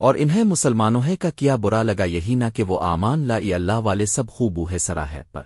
اور انہیں مسلمانوں ہے کا کیا برا لگا یہی نہ کہ وہ آمان لا اللہ والے سب خوبو ہے سرا ہے پر۔